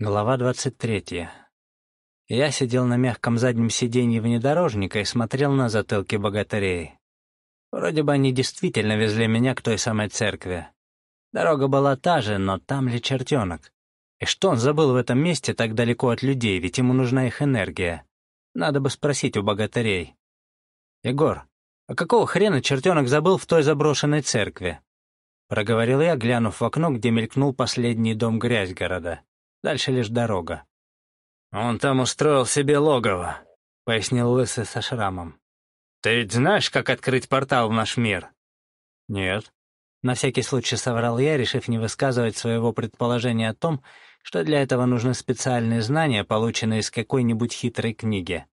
Глава двадцать третья. Я сидел на мягком заднем сиденье внедорожника и смотрел на затылки богатырей. Вроде бы они действительно везли меня к той самой церкви. Дорога была та же, но там ли чертенок? И что он забыл в этом месте так далеко от людей, ведь ему нужна их энергия? Надо бы спросить у богатырей. «Егор, а какого хрена чертенок забыл в той заброшенной церкви?» Проговорил я, глянув в окно, где мелькнул последний дом грязь города. Дальше лишь дорога. «Он там устроил себе логово», — пояснил Лысый со шрамом. «Ты ведь знаешь, как открыть портал в наш мир?» «Нет». На всякий случай соврал я, решив не высказывать своего предположения о том, что для этого нужны специальные знания, полученные из какой-нибудь хитрой книги.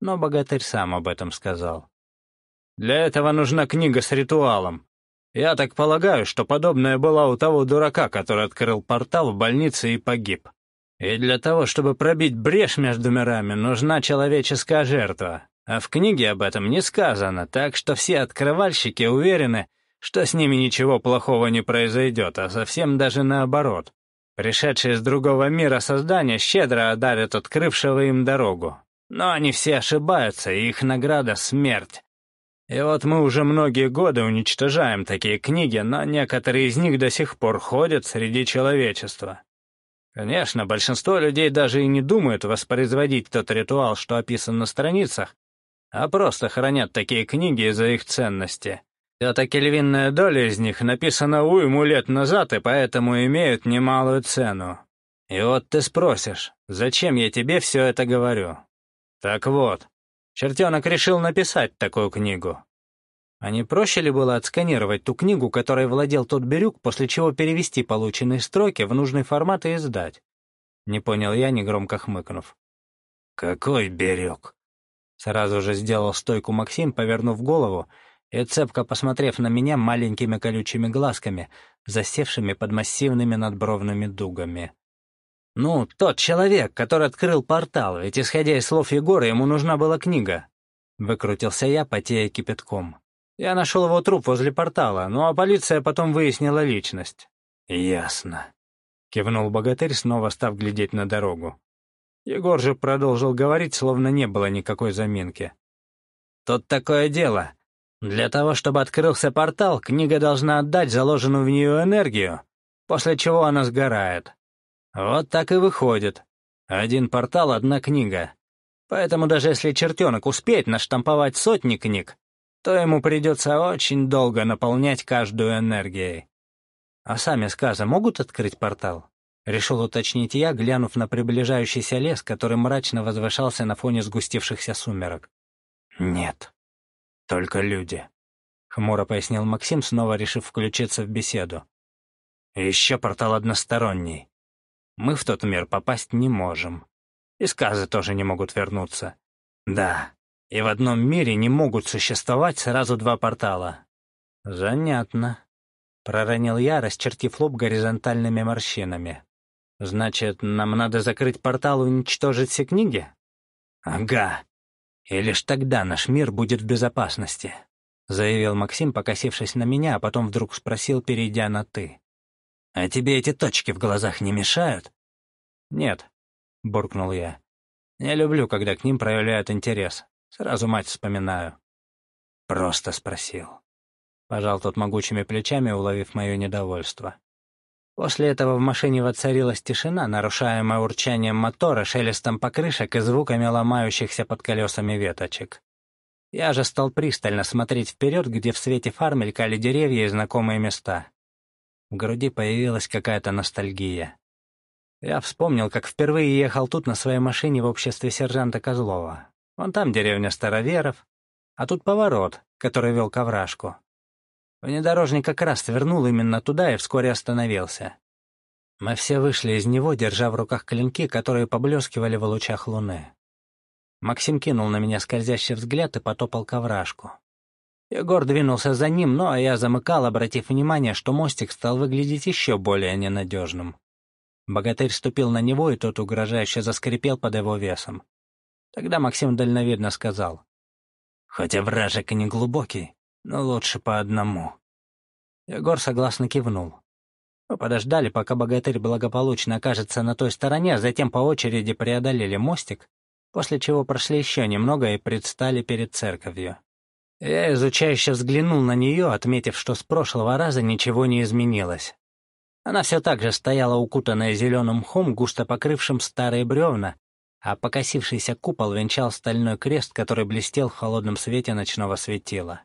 Но богатырь сам об этом сказал. «Для этого нужна книга с ритуалом. Я так полагаю, что подобная была у того дурака, который открыл портал в больнице и погиб. И для того, чтобы пробить брешь между мирами, нужна человеческая жертва. А в книге об этом не сказано, так что все открывальщики уверены, что с ними ничего плохого не произойдет, а совсем даже наоборот. Пришедшие из другого мира создания щедро одарят открывшего им дорогу. Но они все ошибаются, и их награда — смерть. И вот мы уже многие годы уничтожаем такие книги, но некоторые из них до сих пор ходят среди человечества. Конечно, большинство людей даже и не думают воспроизводить тот ритуал, что описан на страницах, а просто хранят такие книги из-за их ценности. Все-таки львиная доля из них написана уйму лет назад и поэтому имеют немалую цену. И вот ты спросишь, зачем я тебе все это говорю? Так вот, чертенок решил написать такую книгу. А не проще ли было отсканировать ту книгу, которой владел тот Бирюк, после чего перевести полученные строки в нужный формат и издать? Не понял я, негромко хмыкнув. «Какой Бирюк?» Сразу же сделал стойку Максим, повернув голову, и, цепко посмотрев на меня маленькими колючими глазками, засевшими под массивными надбровными дугами. «Ну, тот человек, который открыл портал, ведь, исходя из слов Егора, ему нужна была книга». Выкрутился я, потея кипятком. Я нашел его труп возле портала, ну а полиция потом выяснила личность». «Ясно», — кивнул богатырь, снова став глядеть на дорогу. Егор же продолжил говорить, словно не было никакой заминки. «Тут такое дело. Для того, чтобы открылся портал, книга должна отдать заложенную в нее энергию, после чего она сгорает. Вот так и выходит. Один портал — одна книга. Поэтому даже если чертенок успеет наштамповать сотни книг, то ему придется очень долго наполнять каждую энергией. А сами сказы могут открыть портал? Решил уточнить я, глянув на приближающийся лес, который мрачно возвышался на фоне сгустившихся сумерок. «Нет, только люди», — хмуро пояснил Максим, снова решив включиться в беседу. «Еще портал односторонний. Мы в тот мир попасть не можем. И сказы тоже не могут вернуться. Да, и в одном мире не могут существовать сразу два портала. Занятно. Проронил я, расчертив лоб горизонтальными морщинами. Значит, нам надо закрыть портал и уничтожить все книги? Ага. И лишь тогда наш мир будет в безопасности, заявил Максим, покосившись на меня, а потом вдруг спросил, перейдя на «ты». «А тебе эти точки в глазах не мешают?» «Нет», — буркнул я. «Не люблю, когда к ним проявляют интерес. Сразу мать вспоминаю. Просто спросил. Пожал тот могучими плечами, уловив мое недовольство. После этого в машине воцарилась тишина, нарушаемая урчанием мотора, шелестом покрышек и звуками ломающихся под колесами веточек. Я же стал пристально смотреть вперед, где в свете фар мелькали деревья и знакомые места. В груди появилась какая-то ностальгия. Я вспомнил, как впервые ехал тут на своей машине в обществе сержанта Козлова. Вон там деревня Староверов, а тут поворот, который вел к. Внедорожник как раз свернул именно туда и вскоре остановился. Мы все вышли из него, держа в руках клинки, которые поблескивали в лучах луны. Максим кинул на меня скользящий взгляд и потопал к. Егор двинулся за ним, но я замыкал, обратив внимание, что мостик стал выглядеть еще более ненадежным. Богатырь ступил на него, и тот угрожающе заскрипел под его весом. Тогда Максим дальновидно сказал. «Хотя вражек и не глубокий, но лучше по одному». Егор согласно кивнул. Мы подождали, пока богатырь благополучно окажется на той стороне, а затем по очереди преодолели мостик, после чего прошли еще немного и предстали перед церковью. Я изучающе взглянул на нее, отметив, что с прошлого раза ничего не изменилось. Она все так же стояла укутанная зеленым мхом, густо покрывшим старые бревна, а покосившийся купол венчал стальной крест, который блестел в холодном свете ночного светила.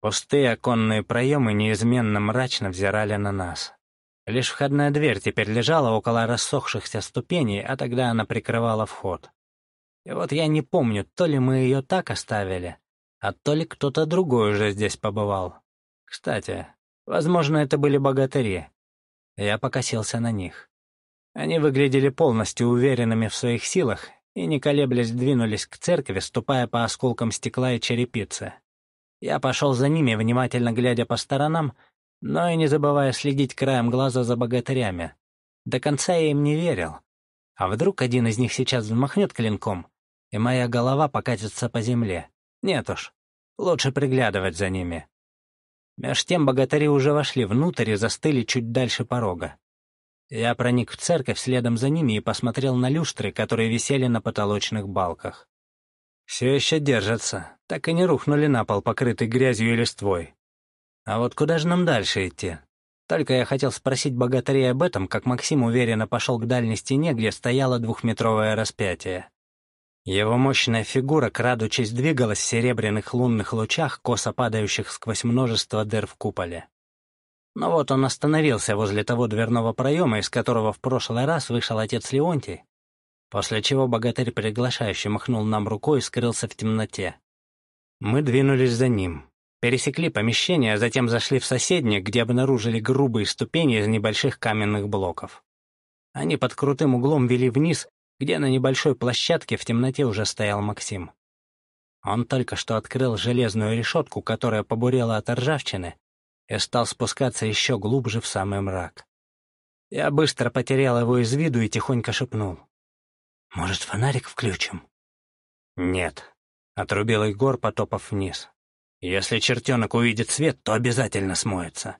Пустые оконные проемы неизменно мрачно взирали на нас. Лишь входная дверь теперь лежала около рассохшихся ступеней, а тогда она прикрывала вход. И вот я не помню, то ли мы ее так оставили, а то ли кто-то другой уже здесь побывал. Кстати, возможно, это были богатыри. Я покосился на них. Они выглядели полностью уверенными в своих силах и, не колеблясь, двинулись к церкви, ступая по осколкам стекла и черепицы. Я пошел за ними, внимательно глядя по сторонам, но и не забывая следить краем глаза за богатырями. До конца я им не верил. А вдруг один из них сейчас взмахнет клинком, и моя голова покатится по земле? Нет уж, лучше приглядывать за ними. Меж тем богатыри уже вошли внутрь и застыли чуть дальше порога. Я проник в церковь следом за ними и посмотрел на люстры, которые висели на потолочных балках. Все еще держатся, так и не рухнули на пол, покрытый грязью и листвой. А вот куда же нам дальше идти? Только я хотел спросить богатырей об этом, как Максим уверенно пошел к дальней стене, где стояло двухметровое распятие. Его мощная фигура, крадучись, двигалась в серебряных лунных лучах, косо падающих сквозь множество дыр в куполе. Но вот он остановился возле того дверного проема, из которого в прошлый раз вышел отец Леонтий, после чего богатырь приглашающе махнул нам рукой и скрылся в темноте. Мы двинулись за ним, пересекли помещение, а затем зашли в соседнее, где обнаружили грубые ступени из небольших каменных блоков. Они под крутым углом вели вниз где на небольшой площадке в темноте уже стоял Максим. Он только что открыл железную решетку, которая побурела от ржавчины, и стал спускаться еще глубже в самый мрак. Я быстро потерял его из виду и тихонько шепнул. «Может, фонарик включим?» «Нет», — отрубил Егор, потопав вниз. «Если чертенок увидит свет, то обязательно смоется.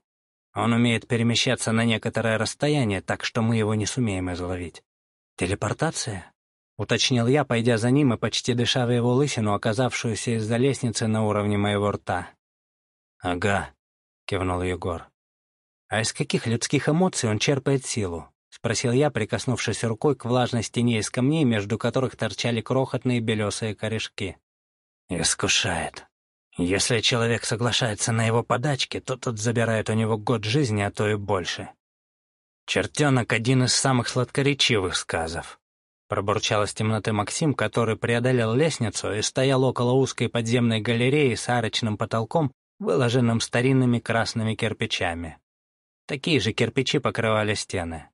Он умеет перемещаться на некоторое расстояние, так что мы его не сумеем изловить. «Телепортация?» — уточнил я, пойдя за ним и почти дыша в его лысину, оказавшуюся из-за лестницы на уровне моего рта. «Ага», — кивнул Егор. «А из каких людских эмоций он черпает силу?» — спросил я, прикоснувшись рукой к влажной стене из камней, между которых торчали крохотные белесые корешки. «Искушает. Если человек соглашается на его подачки, то тот забирает у него год жизни, а то и больше. «Чертенок — один из самых сладкоречивых сказов», — пробурчал из темноты Максим, который преодолел лестницу и стоял около узкой подземной галереи с арочным потолком, выложенным старинными красными кирпичами. Такие же кирпичи покрывали стены.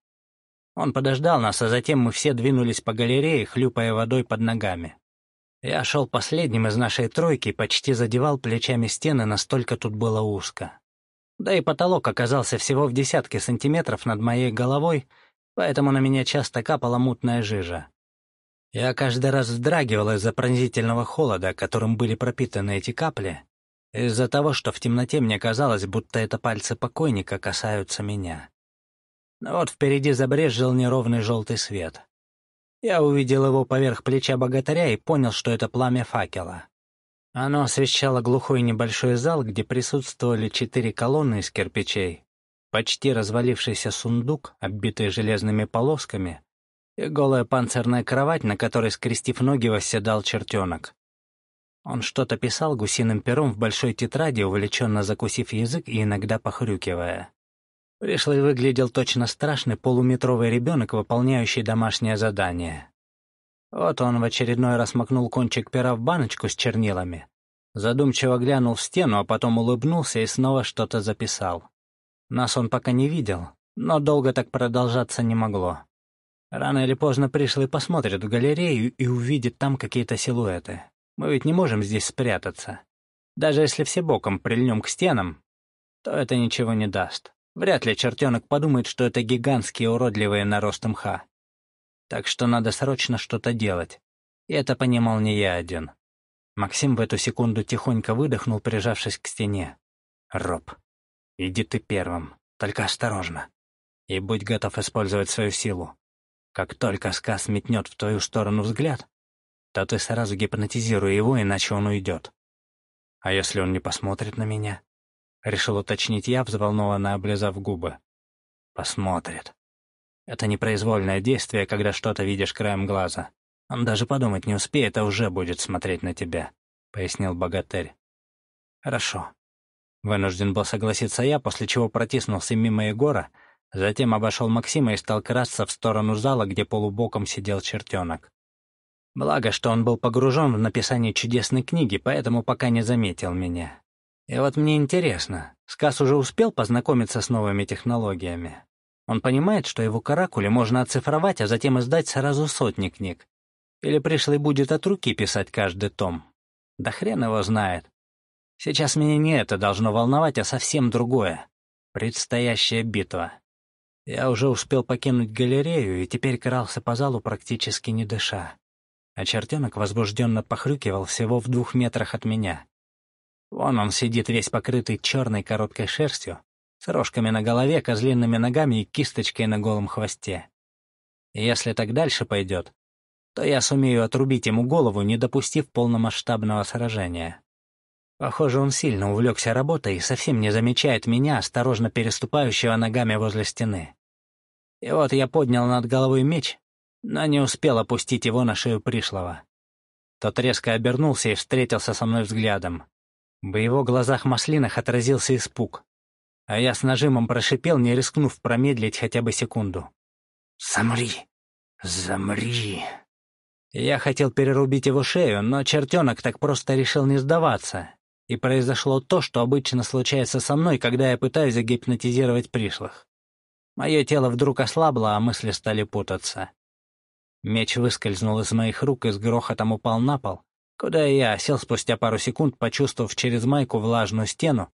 Он подождал нас, а затем мы все двинулись по галерее, хлюпая водой под ногами. Я шел последним из нашей тройки и почти задевал плечами стены, настолько тут было узко. Да и потолок оказался всего в десятке сантиметров над моей головой, поэтому на меня часто капала мутная жижа. Я каждый раз вздрагивал из-за пронзительного холода, которым были пропитаны эти капли, из-за того, что в темноте мне казалось, будто это пальцы покойника касаются меня. Но вот впереди забрезжил неровный желтый свет. Я увидел его поверх плеча богатыря и понял, что это пламя факела. Оно освещало глухой небольшой зал, где присутствовали четыре колонны из кирпичей, почти развалившийся сундук, оббитый железными полосками, и голая панцирная кровать, на которой, скрестив ноги, восседал чертенок. Он что-то писал гусиным пером в большой тетради, увлеченно закусив язык и иногда похрюкивая. Пришлый выглядел точно страшный полуметровый ребенок, выполняющий домашнее задание. Вот он в очередной раз макнул кончик пера в баночку с чернилами, задумчиво глянул в стену, а потом улыбнулся и снова что-то записал. Нас он пока не видел, но долго так продолжаться не могло. Рано или поздно пришлый посмотрит в галерею и увидит там какие-то силуэты. Мы ведь не можем здесь спрятаться. Даже если все боком прильнем к стенам, то это ничего не даст. Вряд ли чертенок подумает, что это гигантские уродливые наросты мха. Так что надо срочно что-то делать. И это понимал не я один. Максим в эту секунду тихонько выдохнул, прижавшись к стене. «Роб, иди ты первым, только осторожно. И будь готов использовать свою силу. Как только сказ метнет в твою сторону взгляд, то ты сразу гипнотизируй его, иначе он уйдет. А если он не посмотрит на меня? Решил уточнить я, взволнованно облизав губы. Посмотрит. Это непроизвольное действие, когда что-то видишь краем глаза. Он даже подумать не успеет, а уже будет смотреть на тебя», — пояснил богатырь. «Хорошо». Вынужден был согласиться я, после чего протиснулся мимо Егора, затем обошел Максима и стал красться в сторону зала, где полубоком сидел чертенок. Благо, что он был погружен в написание чудесной книги, поэтому пока не заметил меня. И вот мне интересно, Сказ уже успел познакомиться с новыми технологиями? Он понимает, что его каракули можно оцифровать, а затем издать сразу сотни книг. Или пришлый будет от руки писать каждый том. Да хрен его знает. Сейчас меня не это должно волновать, а совсем другое. Предстоящая битва. Я уже успел покинуть галерею и теперь крался по залу практически не дыша. А чертенок возбужденно похрюкивал всего в двух метрах от меня. Вон он сидит весь покрытый черной короткой шерстью, с рожками на голове, козлиными ногами и кисточкой на голом хвосте. И если так дальше пойдет, то я сумею отрубить ему голову, не допустив полномасштабного сражения. Похоже, он сильно увлекся работой и совсем не замечает меня, осторожно переступающего ногами возле стены. И вот я поднял над головой меч, но не успел опустить его на шею пришлого. Тот резко обернулся и встретился со мной взглядом. В его глазах маслинах отразился испуг, а я с нажимом прошипел, не рискнув промедлить хотя бы секунду. «Замри! Замри!» Я хотел перерубить его шею, но чертенок так просто решил не сдаваться. И произошло то, что обычно случается со мной, когда я пытаюсь загипнотизировать пришлых. Мое тело вдруг ослабло, а мысли стали путаться. Меч выскользнул из моих рук и с грохотом упал на пол, куда я сел спустя пару секунд, почувствовав через майку влажную стену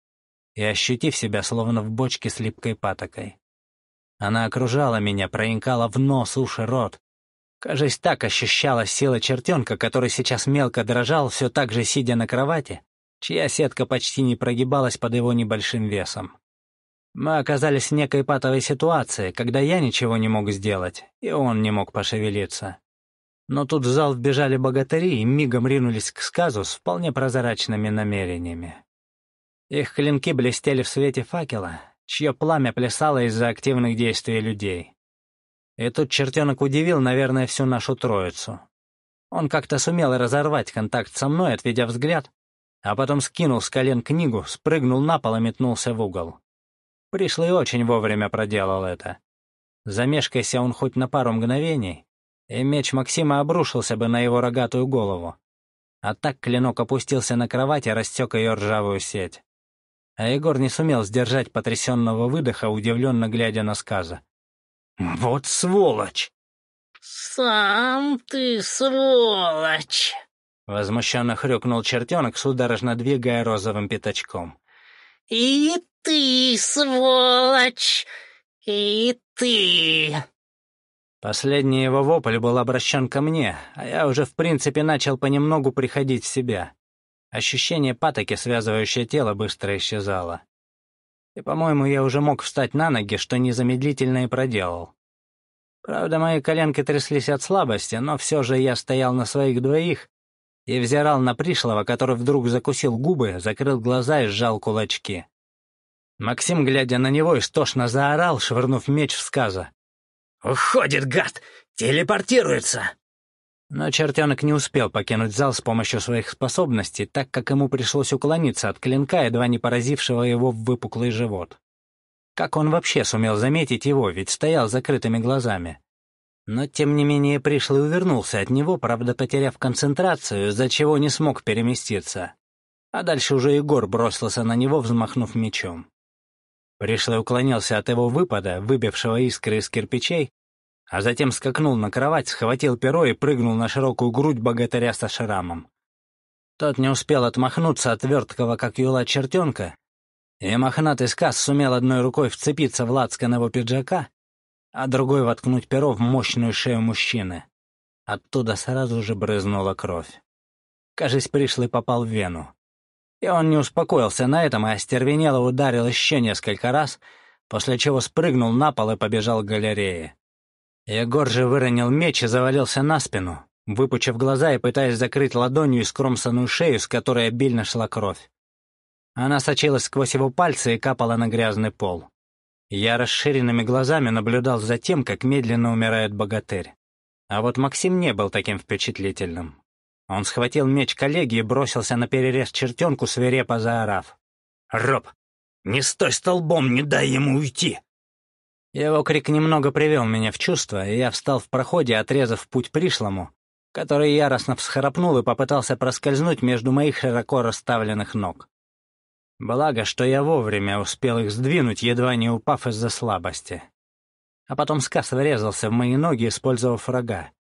и ощутив себя словно в бочке с липкой патокой. Она окружала меня, проникала в нос, уши, рот, Кажись, так ощущалась сила чертенка, который сейчас мелко дрожал, все так же сидя на кровати, чья сетка почти не прогибалась под его небольшим весом. Мы оказались в некой патовой ситуации, когда я ничего не мог сделать, и он не мог пошевелиться. Но тут в зал вбежали богатыри и мигом ринулись к сказу с вполне прозрачными намерениями. Их клинки блестели в свете факела, чье пламя плясало из-за активных действий людей. И тут чертенок удивил, наверное, всю нашу троицу. Он как-то сумел разорвать контакт со мной, отведя взгляд, а потом скинул с колен книгу, спрыгнул на пол и метнулся в угол. Пришлый очень вовремя проделал это. Замешкайся он хоть на пару мгновений, и меч Максима обрушился бы на его рогатую голову. А так клинок опустился на кровать и растек ее ржавую сеть. А Егор не сумел сдержать потрясенного выдоха, удивленно глядя на сказа. «Вот сволочь!» «Сам ты сволочь!» Возмущенно хрюкнул чертенок, судорожно двигая розовым пятачком. «И ты, сволочь! И ты!» Последний его вопль был обращен ко мне, а я уже в принципе начал понемногу приходить в себя. Ощущение патоки, связывающее тело, быстро исчезало. И, по-моему, я уже мог встать на ноги, что незамедлительно и проделал. Правда, мои коленки тряслись от слабости, но все же я стоял на своих двоих и взирал на пришлого, который вдруг закусил губы, закрыл глаза и сжал кулачки. Максим, глядя на него, истошно заорал, швырнув меч в сказа. «Уходит, гад! Телепортируется!» Но чертенок не успел покинуть зал с помощью своих способностей, так как ему пришлось уклониться от клинка, едва не поразившего его в выпуклый живот. Как он вообще сумел заметить его, ведь стоял с закрытыми глазами? Но, тем не менее, пришлый увернулся от него, правда, потеряв концентрацию, из-за чего не смог переместиться. А дальше уже Егор бросился на него, взмахнув мечом. Пришлый уклонился от его выпада, выбившего искры из кирпичей, а затем скакнул на кровать, схватил перо и прыгнул на широкую грудь богатыря со шрамом. Тот не успел отмахнуться от верткого, как юла чертенка, и мохнатый сказ сумел одной рукой вцепиться в лацкан его пиджака, а другой воткнуть перо в мощную шею мужчины. Оттуда сразу же брызнула кровь. Кажись, пришлый попал в вену. И он не успокоился на этом, а остервенело ударил еще несколько раз — после чего спрыгнул на пол и побежал к галерее. Егор же выронил меч и завалился на спину, выпучив глаза и пытаясь закрыть ладонью искромсанную шею, с которой обильно шла кровь. Она сочилась сквозь его пальцы и капала на грязный пол. Я расширенными глазами наблюдал за тем, как медленно умирает богатырь. А вот Максим не был таким впечатлительным. Он схватил меч коллеги и бросился на перерез чертенку, свирепо заорав. «Роб, не стой столбом, не дай ему уйти!» Его крик немного привел меня в чувство, и я встал в проходе, отрезав путь пришлому, который яростно всхрапнул и попытался проскользнуть между моих широко расставленных ног. Благо, что я вовремя успел их сдвинуть, едва не упав из-за слабости. А потом сказ врезался в мои ноги, использовав рога.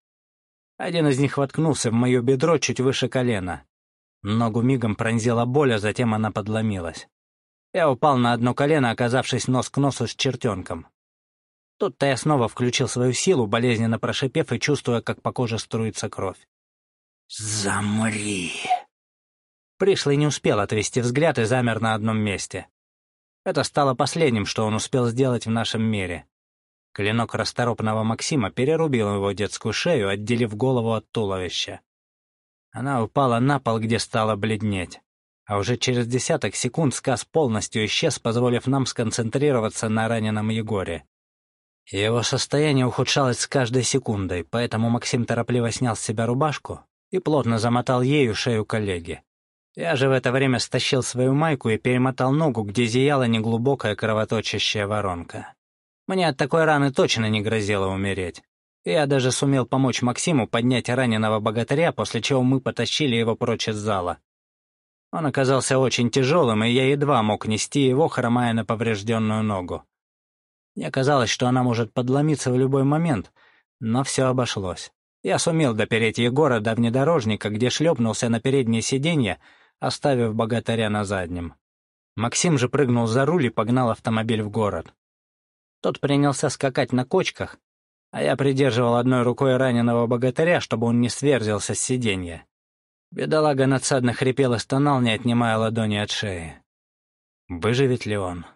Один из них воткнулся в мое бедро чуть выше колена. Ногу мигом пронзила боль, а затем она подломилась. Я упал на одно колено, оказавшись нос к носу с чертенком. Тут-то я снова включил свою силу, болезненно прошипев и чувствуя, как по коже струится кровь. «Замри!» Пришлый не успел отвести взгляд и замер на одном месте. Это стало последним, что он успел сделать в нашем мире. Клинок расторопного Максима перерубил его детскую шею, отделив голову от туловища. Она упала на пол, где стала бледнеть. А уже через десяток секунд сказ полностью исчез, позволив нам сконцентрироваться на раненом Егоре. Его состояние ухудшалось с каждой секундой, поэтому Максим торопливо снял с себя рубашку и плотно замотал ею шею коллеги. Я же в это время стащил свою майку и перемотал ногу, где зияла неглубокая кровоточащая воронка. Мне от такой раны точно не грозило умереть. Я даже сумел помочь Максиму поднять раненого богатыря, после чего мы потащили его прочь из зала. Он оказался очень тяжелым, и я едва мог нести его, хромая на поврежденную ногу. Мне казалось, что она может подломиться в любой момент, но все обошлось. Я сумел допереть Егора до внедорожника, где шлепнулся на переднее сиденье, оставив богатыря на заднем. Максим же прыгнул за руль и погнал автомобиль в город. Тот принялся скакать на кочках, а я придерживал одной рукой раненого богатыря, чтобы он не сверзился с сиденья. Бедолага надсадно хрипел и стонал, не отнимая ладони от шеи. Выживет ли он?